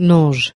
нож.